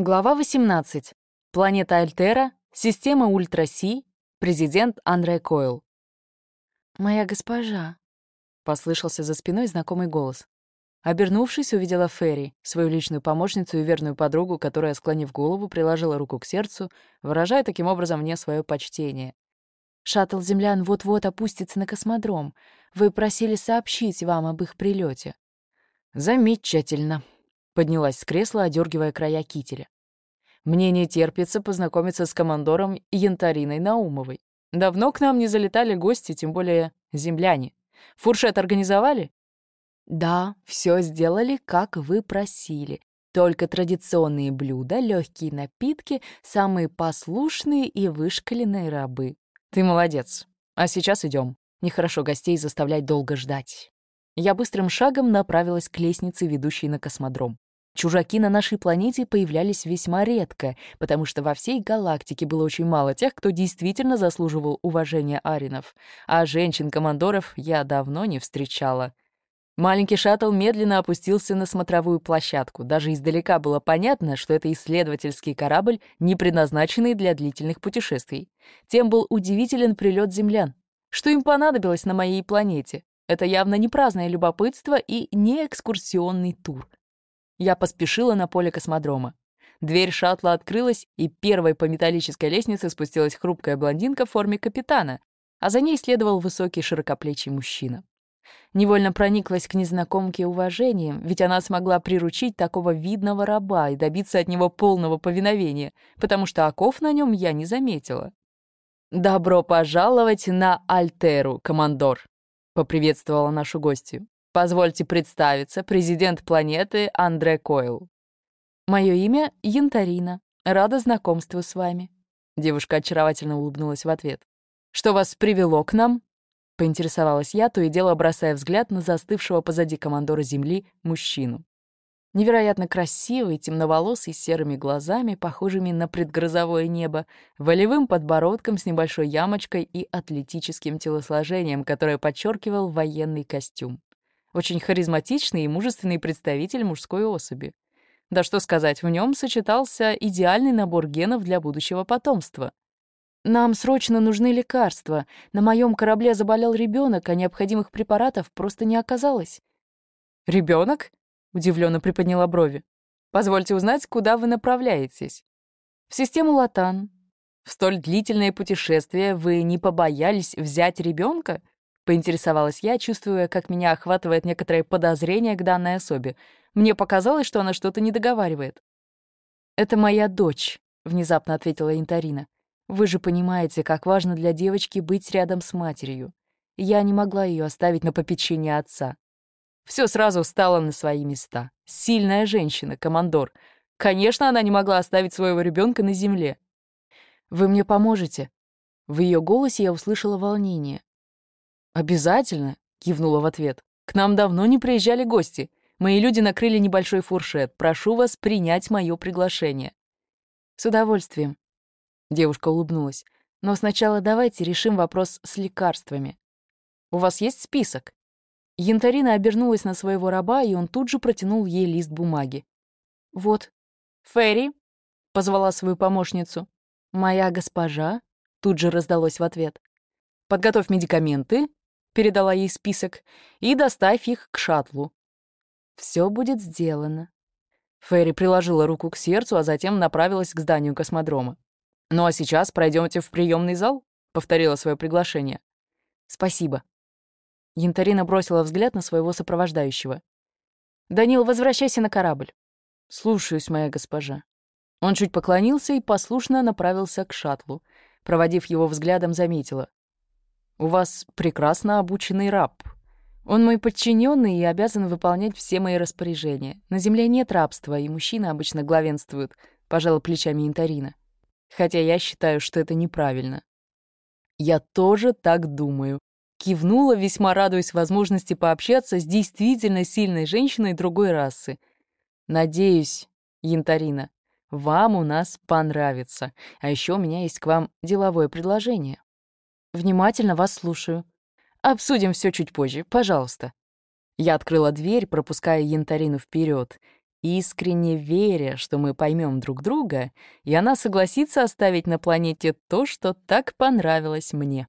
Глава 18. Планета Альтера, система Ультра-Си, президент Андре Койл. «Моя госпожа», — послышался за спиной знакомый голос. Обернувшись, увидела Ферри, свою личную помощницу и верную подругу, которая, склонив голову, приложила руку к сердцу, выражая таким образом мне свое почтение. «Шаттл землян вот-вот опустится на космодром. Вы просили сообщить вам об их прилете. «Замечательно», Поднялась с кресла, одергивая края кителя. «Мне не терпится познакомиться с командором Янтариной Наумовой. Давно к нам не залетали гости, тем более земляне. Фуршет организовали?» «Да, все сделали, как вы просили. Только традиционные блюда, легкие напитки, самые послушные и вышкаленные рабы. Ты молодец. А сейчас идем. Нехорошо гостей заставлять долго ждать». Я быстрым шагом направилась к лестнице, ведущей на космодром. Чужаки на нашей планете появлялись весьма редко, потому что во всей галактике было очень мало тех, кто действительно заслуживал уважения аринов, а женщин-командоров я давно не встречала. Маленький шаттл медленно опустился на смотровую площадку. Даже издалека было понятно, что это исследовательский корабль, не предназначенный для длительных путешествий. Тем был удивителен прилет землян. Что им понадобилось на моей планете? Это явно не праздное любопытство и не экскурсионный тур. Я поспешила на поле космодрома. Дверь шаттла открылась, и первой по металлической лестнице спустилась хрупкая блондинка в форме капитана, а за ней следовал высокий широкоплечий мужчина. Невольно прониклась к незнакомке уважением, ведь она смогла приручить такого видного раба и добиться от него полного повиновения, потому что оков на нем я не заметила. «Добро пожаловать на Альтеру, командор!» — поприветствовала нашу гостью. Позвольте представиться, президент планеты Андре Койл. Мое имя Янтарина. Рада знакомству с вами. Девушка очаровательно улыбнулась в ответ. Что вас привело к нам? Поинтересовалась я, то и дело бросая взгляд на застывшего позади командора Земли мужчину. Невероятно красивый, темноволосый, с серыми глазами, похожими на предгрозовое небо, волевым подбородком с небольшой ямочкой и атлетическим телосложением, которое подчеркивал военный костюм. Очень харизматичный и мужественный представитель мужской особи. Да что сказать, в нем сочетался идеальный набор генов для будущего потомства. «Нам срочно нужны лекарства. На моем корабле заболел ребенок, а необходимых препаратов просто не оказалось». Ребенок? удивленно приподняла брови. «Позвольте узнать, куда вы направляетесь?» «В систему Латан». «В столь длительное путешествие вы не побоялись взять ребенка? Поинтересовалась я, чувствуя, как меня охватывает некоторое подозрение к данной особе. Мне показалось, что она что-то не договаривает. «Это моя дочь», — внезапно ответила Интарина. «Вы же понимаете, как важно для девочки быть рядом с матерью. Я не могла ее оставить на попечение отца. Все сразу встало на свои места. Сильная женщина, командор. Конечно, она не могла оставить своего ребенка на земле. «Вы мне поможете?» В ее голосе я услышала волнение. «Обязательно», — кивнула в ответ. «К нам давно не приезжали гости. Мои люди накрыли небольшой фуршет. Прошу вас принять мое приглашение». «С удовольствием», — девушка улыбнулась. «Но сначала давайте решим вопрос с лекарствами. У вас есть список?» Янтарина обернулась на своего раба, и он тут же протянул ей лист бумаги. «Вот». «Ферри», — позвала свою помощницу. «Моя госпожа», — тут же раздалось в ответ. «Подготовь медикаменты, передала ей список, и доставь их к шаттлу. Все будет сделано. Ферри приложила руку к сердцу, а затем направилась к зданию космодрома. «Ну а сейчас пройдемте в приемный зал», — повторила свое приглашение. «Спасибо». Янтарина бросила взгляд на своего сопровождающего. «Данил, возвращайся на корабль». «Слушаюсь, моя госпожа». Он чуть поклонился и послушно направился к шаттлу. Проводив его взглядом, заметила. У вас прекрасно обученный раб. Он мой подчиненный и обязан выполнять все мои распоряжения. На земле нет рабства, и мужчины обычно главенствуют, пожала плечами Интарина. Хотя я считаю, что это неправильно. Я тоже так думаю. Кивнула, весьма радуясь возможности пообщаться с действительно сильной женщиной другой расы. Надеюсь, Янтарина, вам у нас понравится. А еще у меня есть к вам деловое предложение. Внимательно вас слушаю. Обсудим все чуть позже, пожалуйста. Я открыла дверь, пропуская Янтарину вперед. искренне веря, что мы поймем друг друга, и она согласится оставить на планете то, что так понравилось мне.